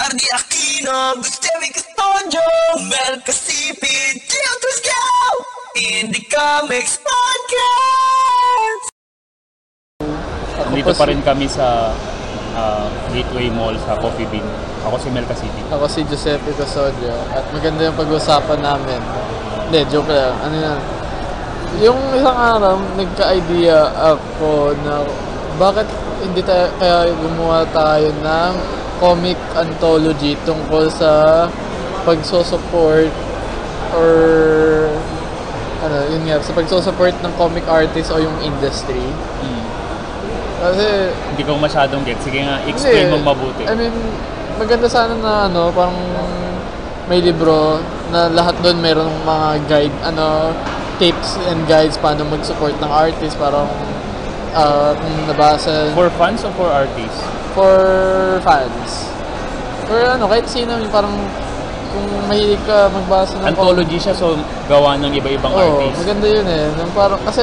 Ardi Aquino, Gustavo Custodio, Mel Casipid, Gio Tusgaw, Indie Comics Podcast! Nandito pa rin kami sa ah, Gateway Mall sa Coffee Bean. Ako si Mel Casiti. Ako si Giuseppe Casodio at maganda yung pag-uusapan namin. Hindi, joke lang. Ano yan? Yung isang araw, nagka-idea ako na bakit hindi tayo, kaya gumawa tayo ng comic anthology tungkol sa pagsosupport or ano, yun nga, sa pagsosupport ng comic artist o yung industry. Kasi Hindi ko masyadong get. Sige nga, explain hindi. mong mabuti. I mean, maganda sana na ano, parang may libro na lahat doon meron mga guide, ano, tips and guides paano mag-support ng artist, parang uh, kung nabasa For fans or for artists? For fans. For ano, kahit sino, yung parang kung mahilig ka magbasa ng Anthology siya, so gawa ng iba-ibang Oo, artists. maganda yun eh. Yung parang, kasi,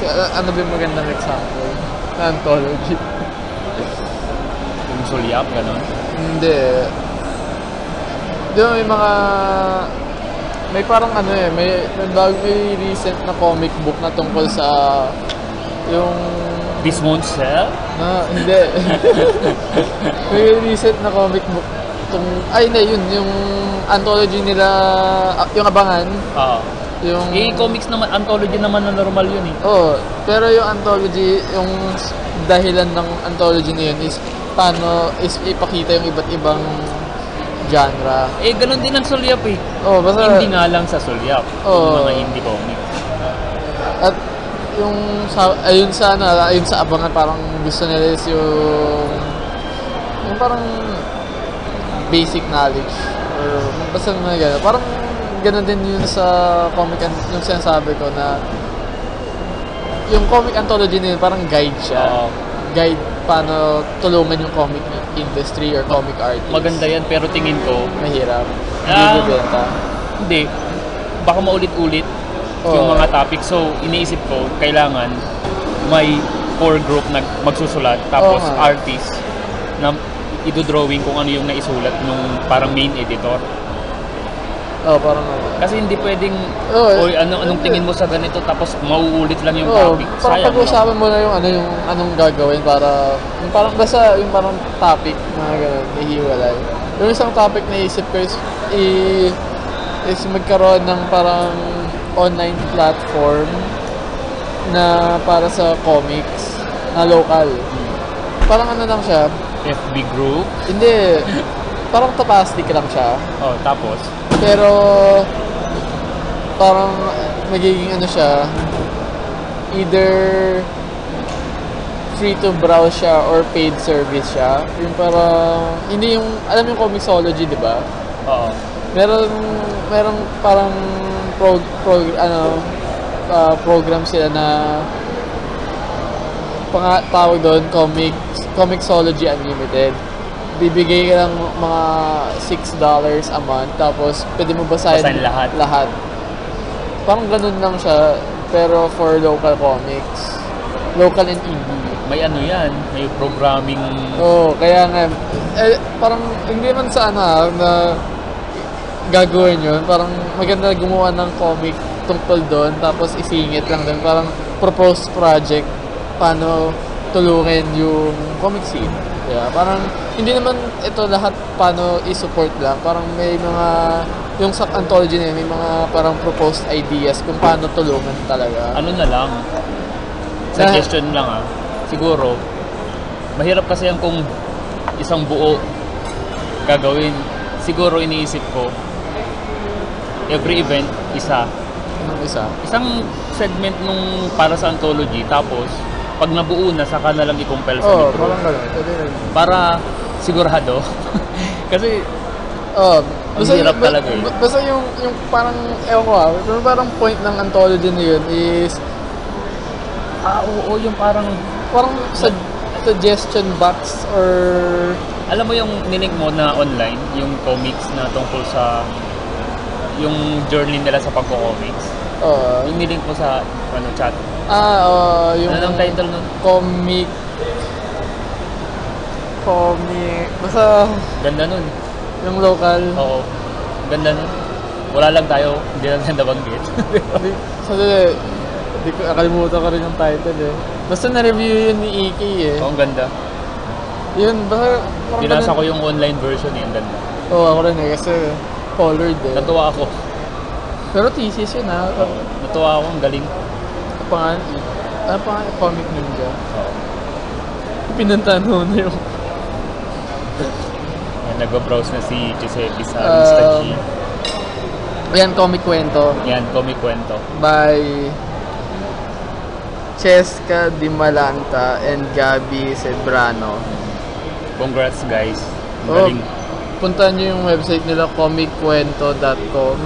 si- ano ba yung magandang example? Na anthology. Yung sulyap, gano'n. Hindi. Di ba may mga... May parang ano eh, may, may may recent na comic book na tungkol sa yung This won't sell? na hindi. may recent na comic book tung ay hindi yun yung anthology nila ah, yung abangan Oo. yung Eh, comics naman, anthology naman na normal yun eh. Oh, pero yung anthology, yung dahilan ng anthology na yun is paano is ipakita yung iba't ibang genre. Eh, ganun din ang sulyap eh. Oh, basta Hindi nga lang sa sulyap. Oo. Yung mga indie comics. at yung sa ayun sa ano, ayun sa abangan parang gusto nila is yung yung parang basic knowledge or basta mga gano'n. Parang gano'n din yun sa comic an- yung sinasabi ko na yung comic anthology na yun, parang guide siya. Oo. Guide paano tulungan yung comic industry or comic artist. Maganda yan, pero tingin ko, Mahirap. Hindi bibenta. hindi. Baka maulit-ulit Oo. yung mga topic. So, iniisip ko, kailangan may core group na magsusulat, tapos Oo nga. artist na idodrawing kung ano yung naisulat nung parang main editor. Oh, parang. Kasi hindi pwedeng, Oo, oy, ano, anong tingin mo sa ganito, tapos mauulit lang yung Oo, topic. parang pag-usapan mo na yung ano yung anong gagawin para yung parang basta yung parang topic na gano'n, ihiwalay. Yung isang topic na isip ko is, i, is magkaroon ng parang online platform na para sa comics na local. Parang ano lang siya, FB group. hindi, parang tapastic lang siya. Oh, tapos, Pero parang magiging ano siya either free to browse siya or paid service siya. Yung parang hindi yung alam yung Comixology, 'di ba? oo. Meron meron parang pro, pro ano ah, program sila na pang tawag doon comics Comixology Unlimited. Bibigay ka lang mga $6 a month tapos pwede mo basahin, Basahin lahat. lahat. Parang ganun lang siya pero for local comics. Local and indie. May ano yan, may programming, Oo, kaya nga, eh, parang hindi man sa ano ah, na gagawin yun, parang maganda gumawa ng comic tungkol doon, tapos isingit lang doon, parang proposed project, paano tulungan yung comic scene. Yeah, parang hindi naman ito lahat paano i-support lang, parang may mga, yung sa anthology na yun, may mga parang proposed ideas kung paano tulungan talaga. ano na lang, suggestion lang ah. Siguro, mahirap kasi yan kung isang buo gagawin. Siguro iniisip ko, every event, isa. Anong isa? Isang segment nung para sa anthology, tapos pag nabuo na, saka na lang i-compile sa Oo, libro. parang rin. Para sigurado. kasi, Oh, basta, hirap ba- talaga eh. ba- Basta yung, yung parang, ewan ko ah, pero parang point ng anthology na yun is, ah, oo, yung parang, parang sa suggestion box or, alam mo yung ninig mo na online, yung comics na tungkol sa yung journey nila sa pagko-comics. uh, Yung ninig mo sa ano, chat. ah, uh, yung Ano ang title nun? comic, comic, basta, Ganda nun. Yung local. Oo. Ganda nun. Wala lang tayo, hindi lang ganda banggit. Di, sa di ko, nakalimutan ko rin yung title eh. Basta na-review yun ni Iki eh. Oo, ang ganda. Yun, basta parang Binasa ganun- ko yung online version eh, ang ganda. Oo, ako rin eh, kasi colored eh. Natuwa ako. Pero thesis yun ha. Oo. Natuwa ako, ang galing. Pangan, ano pangan, comic ninja. Oo. Pinuntahan mo na yung Yan, nagbabrowse na si Giuseppe sa Um, Insta G. Ayan, comic kwento Yan, comic kwento. by Cheska Di Malanta and Gabby Cebrano. Congrats guys. Oh, Galing. Puntahan nyo yung website nila comickwento.com.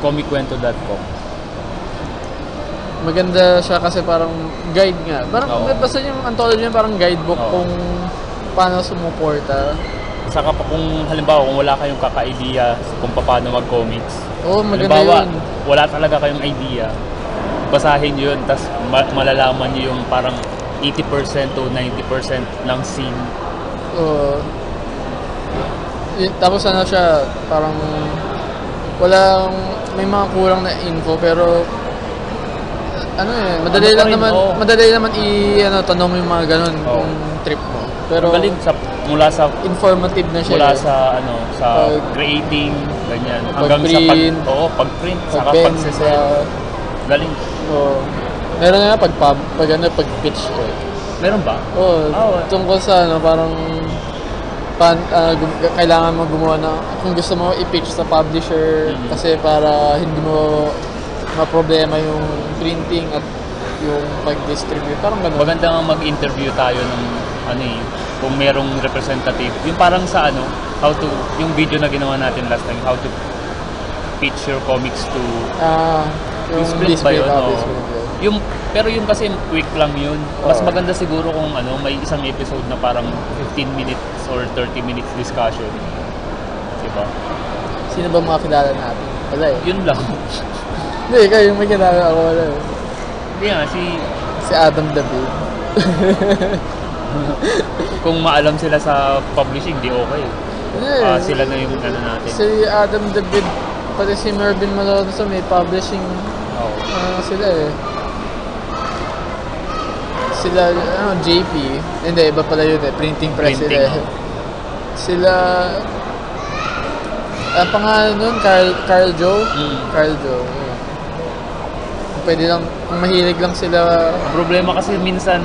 Comickwento.com. Maganda siya kasi parang guide nga. Parang Oo. basta yung anthology niya parang guidebook Oo. kung paano sumuporta. Saka pa kung halimbawa kung wala kayong kaka-idea kung paano mag-comics. Oo, maganda halimbawa, yun. wala talaga kayong idea. Basahin yun, ma- malalaman nyo yung parang 80% to 90% ng scene. Oo. Y- tapos ano siya, parang walang may mga kulang na info pero ano eh, madali Ano lang naman, oo. madali naman i ano tanong yung mga ganun Oo. kung trip mo. Pero Galing sa, mula sa informative na siya. mula eh. sa ano sa Pag- creating ganyan hanggang sa pag oo pag-print saka Pag-bend pag-sell sa- galing Oo. Meron nga pag pag ano, pag pitch eh. meron ba Oo, Ah, wala. tungkol sa ano, parang pan, gum- kailangan mo gumawa ng kung gusto mo i-pitch sa publisher Mhm. kasi para hindi mo ma-problema yung printing at yung pag-distribute. Parang ganun. maganda nga mag-interview tayo ng ano eh kung merong representative yung parang sa ano how to yung video na ginawa natin last time how to pitch your comics to Ah, yung Display ba yun? ah, Oo. display. Yung pero yung kasi quick lang yun mas Oo. maganda siguro kung ano may isang episode na parang 15 minutes or 30 minutes discussion diba Sino ba mga kilala natin? Wala eh. yun lang Hindi, ikaw yung may kilala ako wala eh. hindi nga si Si Adam David. kung maalam sila sa publishing di okay Hindi. Ah, sila na yung ano natin Si Adam David, pati si Mervin Malonzo may publishing Oo. ano sila eh. Sila, ano, JP. Hindi, iba pala yun eh. Printing press Printing, sila. eh. oh. Sila, ang pangalan nun, Carl, Carl Joe? Mm. Carl Joe. yun. Pwede lang, kung mahilig lang sila, Ang problema kasi minsan.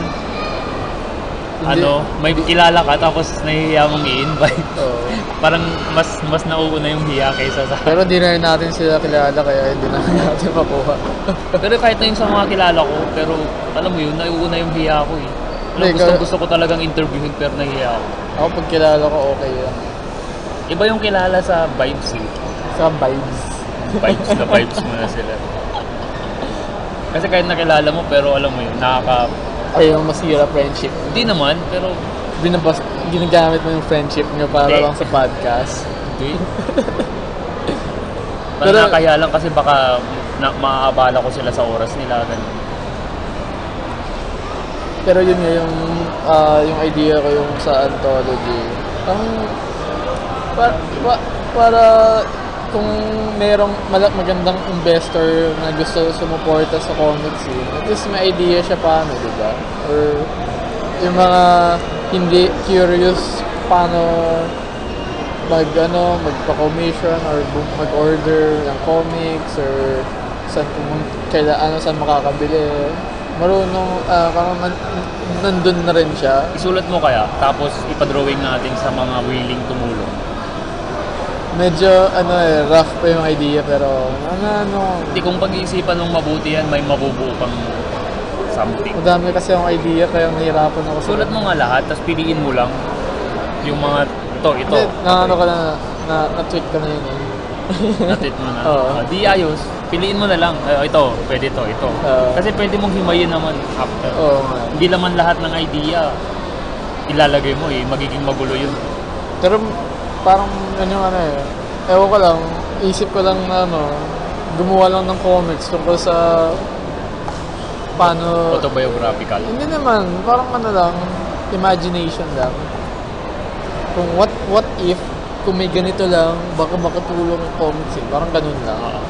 Ano, may kilala ka tapos nahihiya mong i-invite. oh. Parang mas mas nauuna yung hiya kaysa sa... Pero di na rin natin sila kilala kaya hindi na natin makuha. Pero kahit na yung sa mga kilala ko, pero alam mo yun, nauuna yung hiya ko eh. Alam, Hindi, gusto, ka- gusto ko talagang interviewin pero nahihiya ako. Ako pag kilala ko, okay lang. Iba yung kilala sa vibes eh. Sa vibes. Vibes na vibes mo na sila. Kasi kahit nakilala mo, pero alam mo yun, nakaka... Ayaw masira friendship. Hindi naman, pero Binabas, ginagamit mo yung friendship nyo para Hindi. lang sa podcast. hindi. Pero- Pero nakakahiya lang kasi baka na, maaabala ko sila sa oras nila. Ganun. Pero yun nga yung, ah, yung idea ko yung sa anthology. Ang, pa, pa, para kung merong magandang investor na gusto sumuporta sa comics scene, at least may idea siya paano, di ba? Or yung mga hindi curious paano mag ano, magpa-commission or mag-order ng comics or saan kaila ano saan makakabili. Marunong ah, parang nan- nandun na rin siya. Isulat mo kaya, tapos ipadrawing natin sa mga willing tumulong. Medyo ano eh rough pa yung idea pero ano ano Hindi kung pag-iisipan mong mabuti yan, may mabubuo pang something. madami kasi yung idea kaya nahirapan ako. Sulat mo nga lahat, tapos piliin mo lang yung mga ito, ito. Hindi, na ano ka na, na, na-tweet ka na yun eh. Natit mo na. Oo. Ah, di ayos. Piliin mo na lang. Eh, ito, pwede ito, ito. Oo. Kasi pwede mong himayin naman after. Oo nga. Hindi naman lahat ng idea ilalagay mo eh. Magiging magulo yun. Pero parang ano yung ano eh. Ewan ko lang, isip ko lang na ano, gumawa lang ng comics tungkol sa paano... Autobiographical. Hindi naman, parang ano lang, imagination lang. Kung what what if kung may ganito lang, baka makatulong ang comics eh. Parang ganun lang. Oo.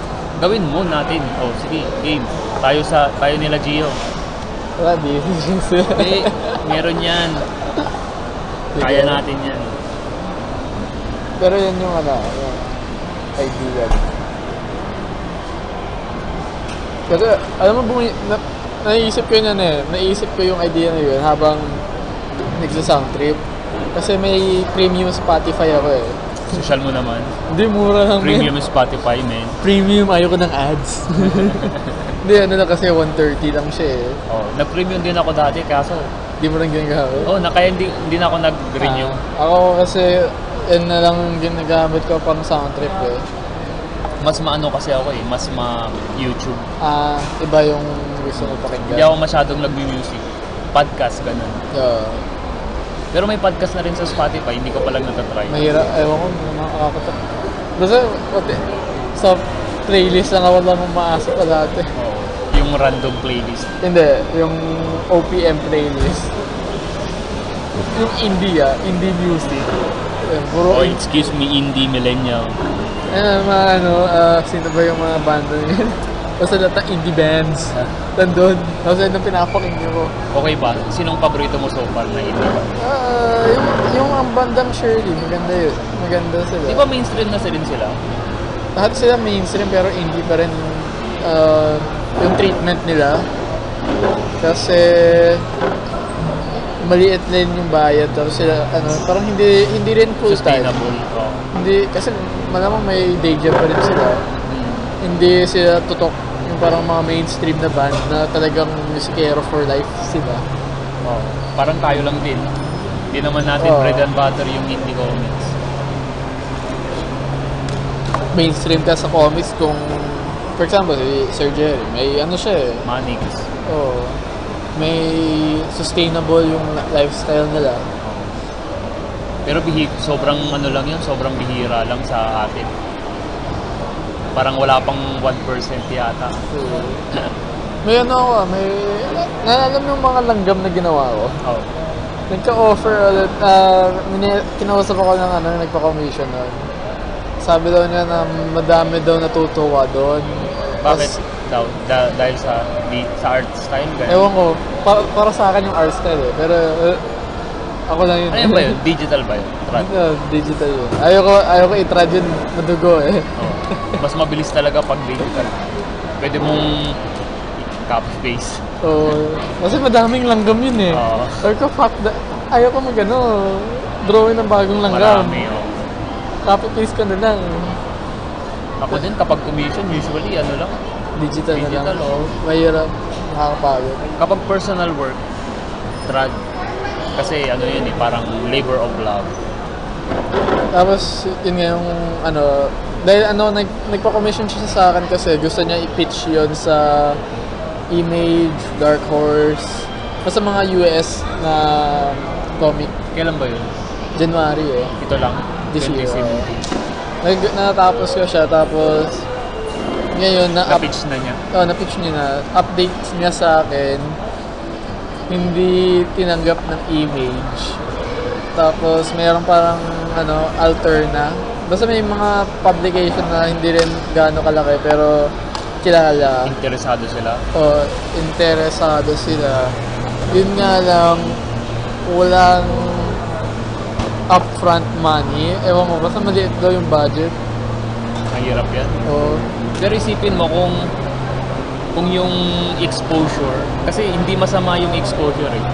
gawin mo natin. Oh, sige, game. Tayo sa tayo nila Gio. Wala, di. Hindi, meron yan. Kaya natin yan. Pero yun yung ano, yung idea. Kasi, alam mo, bumi, na, naisip ko yun eh, naisip ko yung idea na yun habang nagsa-sound trip. Kasi may premium Spotify ako eh. Social mo naman. Hindi, mura lang. Premium Spotify, man. Premium, ayoko ng ads. Hindi, ano lang kasi 130 lang siya eh. Oh, nag-premium din ako dati kaso Hindi mo lang ginagamit. oh, na kaya hindi, hindi na ako nag-renew. Ah, ako kasi, yun na lang ginagamit ko pang sound trip eh. Mas maano kasi ako eh, mas ma YouTube. Ah, iba yung gusto mo pakinggan. Hindi ako masyadong nagmi-music. Podcast, ganun. Yeah. Pero may podcast na rin sa Spotify, hindi ko pa lang natatry. Mahirap, ewan ko, nakakapat. Basta, pati, sa playlist lang ako lang maasa pa dati. Oo. Yung random playlist. Hindi, yung OPM playlist. Yung indie ah, indie music. Puro Oh, excuse me, indie millennial. Ayun, mga ano, ah, sino ba yung mga banda yun? Basta lahat ng indie bands. Nandun. Tapos yun ang pinapakinggan ko. Okay ba? Sinong paborito mo so far na indie? Ah, yung, yung ang bandang Shirley, maganda yun. Maganda sila. Di ba mainstream na rin sila? lahat sila mainstream pero indie pa rin uh, yung treatment nila. Kasi maliit din yung bayad tapos sila ano parang hindi hindi rin full time. Sustainable. Oh. Hindi kasi malamang may day job pa rin sila. Hmm. Hindi sila tutok yung parang mga mainstream na band na talagang musikero for life sila. Oh. Parang tayo lang din. Hindi naman natin Oo. bread and butter yung indie comics. Mainstream ka sa comics kung for example si Sir Jerry, may ano siya eh, Manix. Oo. May sustainable yung lifestyle nila. Pero bihi, sobrang ano lang yun, sobrang bihira lang sa atin. Parang wala pang 1% yata. So, may ano ako may... Naalam yung mga langgam na ginawa ko. Oh. Nagka-offer ulit, mini- kinausap ako ng ano, nagpa-commission nun. Sabi daw niya na madami daw natutuwa doon. Bakit Tas, daw? Da- dahil sa di, sa art style ganun? Ewan ko, pa- para sa akin yung art style eh. Pero eh, ako lang yun. Ano ba yun? Digital ba yun? Trad? Yeah, digital yun. Ayoko, ayoko i-trad yun madugo eh. Oh. Mas mabilis talaga pag digital. Pwede mong copy paste. So, kasi madaming langgam yun eh. Oo. Sabi ko, fuck that. Ayaw ko mag ano, drawing ng bagong langgam. Marami. Oh. Copy paste ka na lang. Ako din kapag commission, usually ano lang. Digital, na Digital, lang. oo. Mahirap. Nakakapagod. Kapag personal work, trad. Kasi ano yun eh, parang labor of love. Tapos, yun nga yung, ano, dahil ano, nag, nagpa-commission siya sa akin kasi gusto niya i-pitch yun sa Image, Dark Horse, basta mga US na comic. Kailan ba yun? January eh. Ito lang? This year, 2017. Nag, natapos ko siya, tapos ngayon na up, Na-pitch na niya. oh, na-pitch niya na, update niya sa akin, hindi tinanggap ng image. Tapos mayroon parang ano, alter na. Basta may mga publication na hindi rin gaano kalaki pero kilala. Interesado sila. O interesado sila. Yun nga lang, walang upfront money. Ewan mo, basta maliit daw yung budget. Mahirap yan. O, Pero isipin mo kung kung yung exposure, kasi hindi masama yung exposure eh.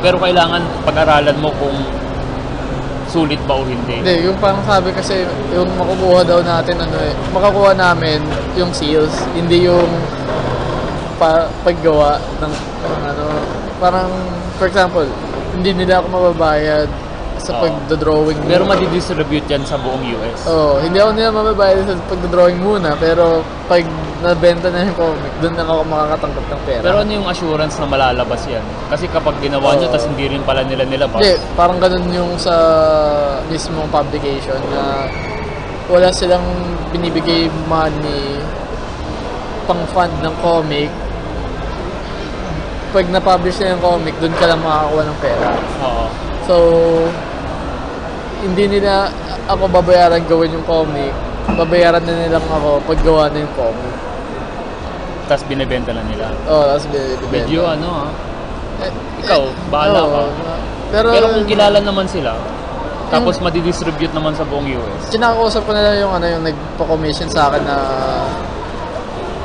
Pero kailangan pag-aralan mo kung sulit ba o hindi. Hindi, yung parang sabi kasi, yung makukuha daw natin, ano eh, makakuha namin yung sales, hindi yung pa, paggawa ng, ng ano, parang, for example, hindi nila ako mababayad sa Oo. pagdodrawing. Pero muna. madidistribute yan sa buong US. Oo, hindi ako nila mababayad sa pagdodrawing muna, pero pag nabenta na yung comic, doon na ako makakatanggap ng pera. Pero ano yung assurance na malalabas yan? Kasi kapag ginawa nyo, Oo. tas hindi rin pala nila nilabas, Hindi, parang ganun yung sa mismong publication na wala silang binibigay money pang fund ng comic. Pag na-publish na yung comic, doon ka lang makakakuha ng pera. oo. So, hindi nila ako babayaran gawin yung comic. Babayaran na nilang ako pag gawa na yung comic. Tapos binibenta na nila. Oh, tapos binibenta. Medyo ano ah. Eh, Ikaw, bahala oo. ka. Pero, Pero kung kilala naman sila, tapos madidistribute naman sa buong US. kinakausap ko nila yung ano yung nagpo-commission sa akin na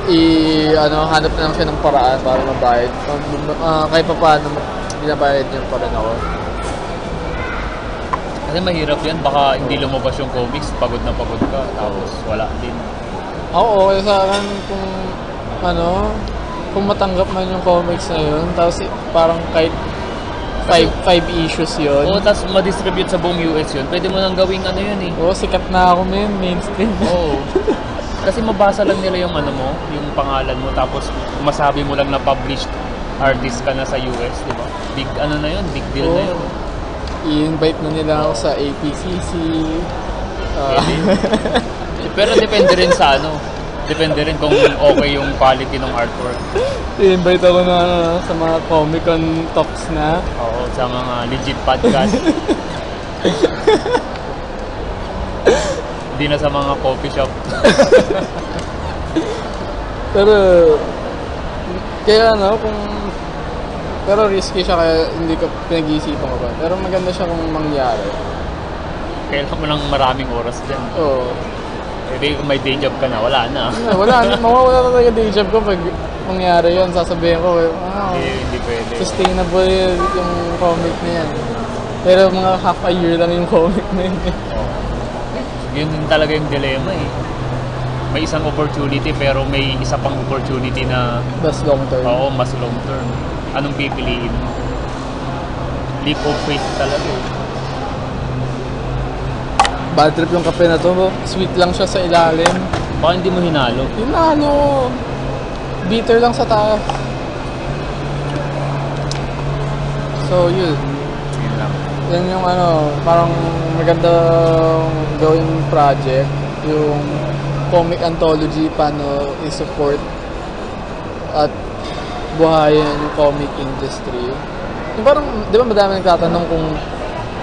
i ano hanap na lang siya ng paraan para mabayad. Uh, kahit pa paano binabayad niya pa rin ako. Kasi mahirap yan, baka hindi lumabas yung comics, pagod na pagod ka, tapos wala din. Ako okay sa akin kung ano kung matanggap man yung comics na yun tapos parang kahit five, five issues yun Oo, tapos madistribute sa buong US yun, pwede mo nang gawing ano yun eh. Oo, sikat na ako ngayon, mainstream. Oo. Kasi mabasa lang nila yung ano mo, yung pangalan mo, tapos masabi mo lang na published artist ka na sa US, di ba? Big ano na yun, big deal na yun. I-invite na nila ako sa APCC. ah, Pwede. Pero depende rin sa ano, depende rin kung okay yung quality ng artwork. I-invite ako na sa mga Comic Con talks na. Oo, sa mga legit podcast. Hindi na sa mga coffee shop. Pero, kaya ano, kung pero risky siya kaya hindi ko pinag-iisipan ko pa. Pero maganda siya kung mangyari. Kailangan mo lang maraming oras dyan. Oo. Hindi kung may day job ka na, wala na. Wala, mawawala na talaga day job ko pag mangyari yun. Sasabihin ko, wow, Hindi, hindi pwede. sustainable yung comic na yan. Pero mga half a year lang yung comic na yun. Oo. Yun din talaga yung dilemma eh. May isang opportunity pero may isa pang opportunity na That's long term. oo, mas long term. Anong pipiliin mo? Leap of faith talaga eh. Bad trip yung kape na to. bro. Sweet lang siya sa ilalim. Baka hindi mo hinalo. Na ano. Bitter lang sa taas. So yun. Yun lang. Yan yung ano, parang magandang gawing project. Yung comic anthology, paano i-support at buhayin yung comic industry. Yung parang, di ba madami nagtatanong kung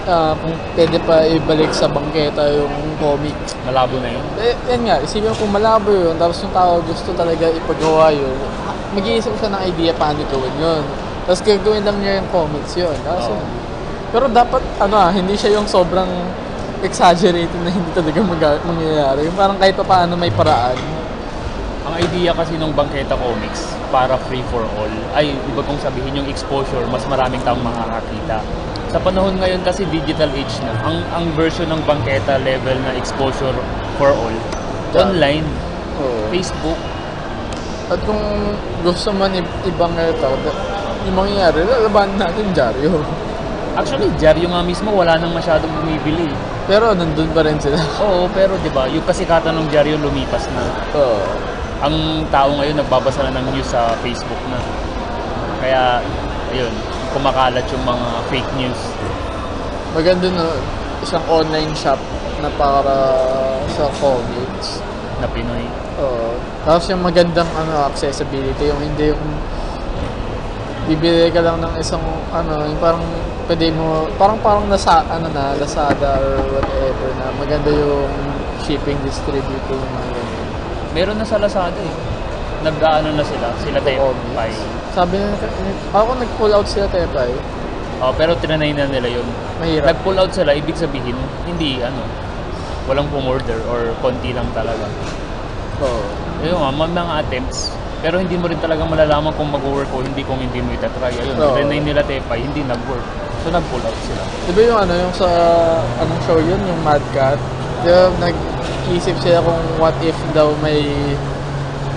ah, kung pwede pa ibalik sa bangketa yung comic. Malabo na yun. Eh, yan nga, isipin mo kung malabo yun, tapos yung tao gusto talaga ipagawa yun, mag-iisip siya ng idea paano gawin yun. Tapos gagawin lang niya yung comics yun. Tapos, Oo. Pero dapat, ano ah, hindi siya yung sobrang exaggerated na hindi talaga mag- mangyayari. Yung parang kahit pa paano may paraan. Ang idea kasi ng Bangketa Comics para free for all ay iba kong sabihin yung exposure mas maraming taong makakakita. Sa panahon ngayon kasi digital age na. Ang ang version ng Bangketa level na exposure for all Yeah. online, Oo. Facebook, At kung gusto man ibang ito, yung mangyayari, lalaban natin dyaryo. Actually, dyaryo nga mismo wala nang masyadong bumibili. Pero nandun pa rin sila. Oo, pero 'di ba, yung kasikatan ng dyaryo lumipas na. Oo. Ang tao ngayon nagbabasa na ng news sa Facebook na. Kaya ayun, kumakalat yung mga fake news. Maganda na isang online shop na para sa comics. na Pinoy. Oo. Tapos yung magandang ano, accessibility, yung hindi yung bibili ka lang ng isang ano, yung parang pwede mo, parang parang nasa, ano na, Lazada or whatever na maganda yung shipping distributing mga. Meron na sa Lazada eh. Nag-ano na sila, sila tayo. Comics. Sabi na, ako nag-pull out sila Tepay, Oh, pero tinanay na nila yun. mahirap. Nag-pull out sila, ibig sabihin, hindi ano, walang pumorder or konti lang talaga. Oo. Ayun nga, mga attempts. Pero hindi mo rin talaga malalaman kung mag-work o hindi kung hindi mo itatry. Ayun, Oo. tinanay nila Tepay, hindi nag-work. So nag-pull out sila. Di ba yung ano, yung sa, anong show yun, yung Mad Cat? Di ba, nag-isip sila kung what if daw may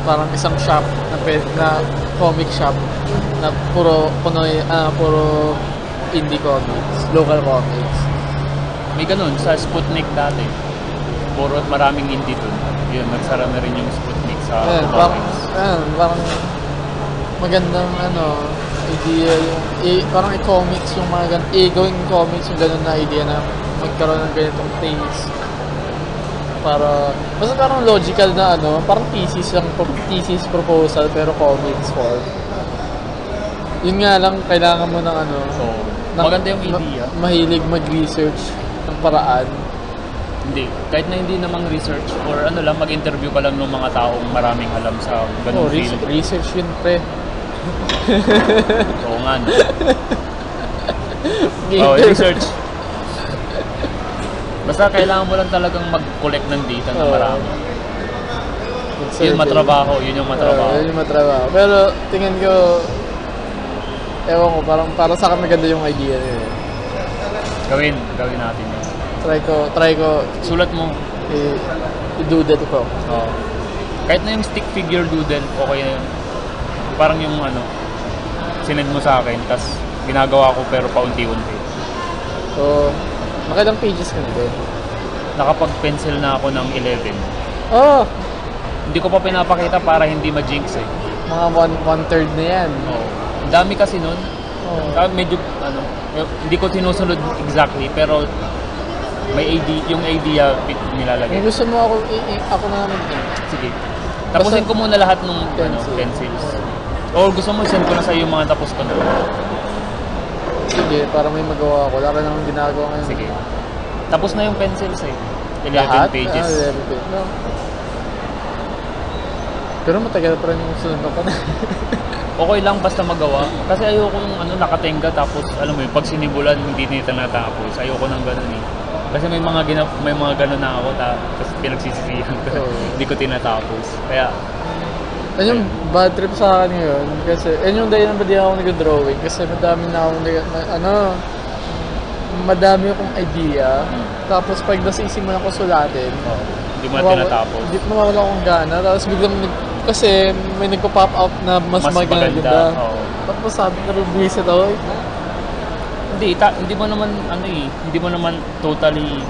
parang isang shop na, na comic shop na puro, puno, ah, puro indie comics, local comics. May ganun, sa Sputnik dati. Puro maraming indie dun. Yun, nagsara na rin yung Sputnik sa parang, comics. ayan, parang magandang ano, idea yung, i, parang i-comics yung mga gan, i, gawing comics yung ganun na idea na magkaroon ng ganitong taste. Para, basta parang logical na ano, parang thesis lang, thesis proposal pero comics form. Yun nga lang, kailangan mo ng ano, So, ng- maganda yung ma- idea. mahilig mag-research ng paraan. Hindi. Kahit na hindi namang research or ano lang, mag-interview ka lang ng mga taong maraming alam sa ganung Oh, field. research yun, pre. Oo nga, no? Oh, research. Basta kailangan mo lang talagang mag-collect ng data ng Oo. marami. Yun matrabaho, yun yung matrabaho. Oo, yun yung matrabaho. Pero tingin ko, ewan ko, parang para sa akin maganda yung idea niya. eh. Gawin, gawin natin yun. Try ko, try ko Sulat mo. i- i-do that ko. Oo. Kahit na yung stick figure doodle, okay na yun. Parang yung ano, sinend mo sa akin, tas ginagawa ko pero paunti-unti. So, makailang pages ka na. Nakapag-pencil na ako ng 11. Oh, Hindi ko pa pinapakita para hindi ma-jinx eh. mga one, one third na yan. Oo. Ang dami kasi nun. Oh. Ah, medyo, ano, eh, hindi ko sinusunod exactly, pero may AD, yung idea pi- Kung nilalagay. gusto mo ako, i- i- ako na naman eh. Sige. Tapusin ko muna lahat ng ano, Pencil. pencils. O gusto mo, send ko na sa'yo yung mga tapos ko na. Sige, para may magawa ako. Wala ka naman ginagawa ngayon. Sige. Tapos na yung pencils eh. 11 Lahat? pages. Ah, 11 pages. No. Pero matagal pa rin yung sunod ko na. Okay lang basta magawa. Kasi ayoko yung ano, nakatenga tapos alam mo yun, pag sinimulan hindi nito natapos. Ayoko nang ganun eh. Kasi may mga gina, may mga ganun na ako tapos pinagsisisihan ko. Hindi ko tinatapos. Kaya Yan yung bad trip sa akin ngayon. Kasi, yan yung dahilan ba di ako nag-drawing. Kasi madami na ako nag, na- ano, madami akong idea. Tapos pag nasising mo na ko sulatin, oh, hindi mo na nawawa- tinatapos. Hindi nawawala akong gana. Tapos biglang, nag- kasi may nagpo-pop up na mas, Mas maganda. maganda. Oo. Tapos sabi na rubwisit ako, eh, Hindi, ta- hindi mo naman ano eh, hindi mo naman totally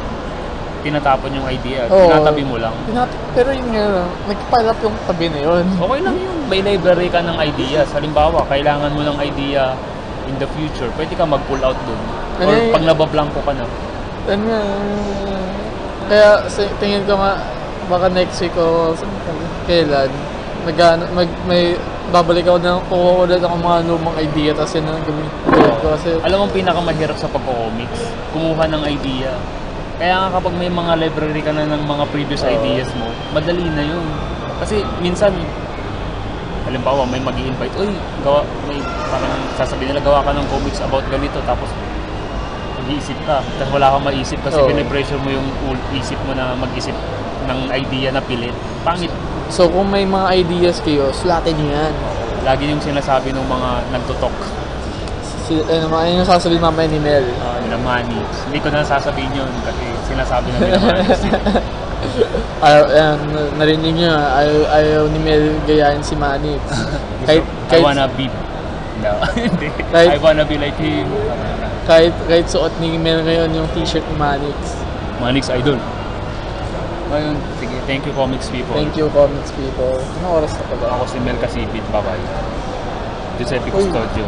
tinatapon yung idea. Oo. Tinatabi mo lang. Pinat pero yun nga, nagpile up yung tabi na yun. Okay lang yun. May library ka ng ideas. Halimbawa, kailangan mo ng idea in the future. Pwede ka mag-pull out dun. Or Ano yun? pag nabablanko ka na. Ano nga, kaya sa- tingin ko nga, baka next week o kailan, mag, mag, may babalik ako na kuha ulit ako mga lumang idea tapos yun ang gamitin ko kasi Alam mo ang pinakamahirap sa pagko-comics? Kumuha ng idea. Kaya nga kapag may mga library ka na ng mga previous Oo. ideas mo, madali na yun. Kasi minsan, halimbawa may mag invite uy, gawa, may parang sasabihin nila, gawa ka ng comics about ganito, tapos mag-iisip ka. Tapos wala kang maisip kasi Oo. pinipressure mo yung isip mo na mag-isip ng idea na pilit. Pangit. so kung may mga ideas kayo niyo yan Lagi yung sinasabi ng mga nagtutok si, ano, ayun yung sasabihin mamaya ni Mel uh, nila Manny. Hindi ko na sasabihin yun kasi sinasabi na nila Manny. ayaw, ayan, na- narinig niyo ah, ayaw, ayaw ni Mel gayahin si Manny kahit, I kahit, wanna be no, hindi. Kahit- I wanna be like him. kahit, kahit suot ni Mel ngayon yung t-shirt ni Manix Manix Idol. Ngayon, sige, thank you comics people. thank you comics people anong oras na pala? Ako si Mel Casipit, bye-bye. Giuseppe Uy. Custodio.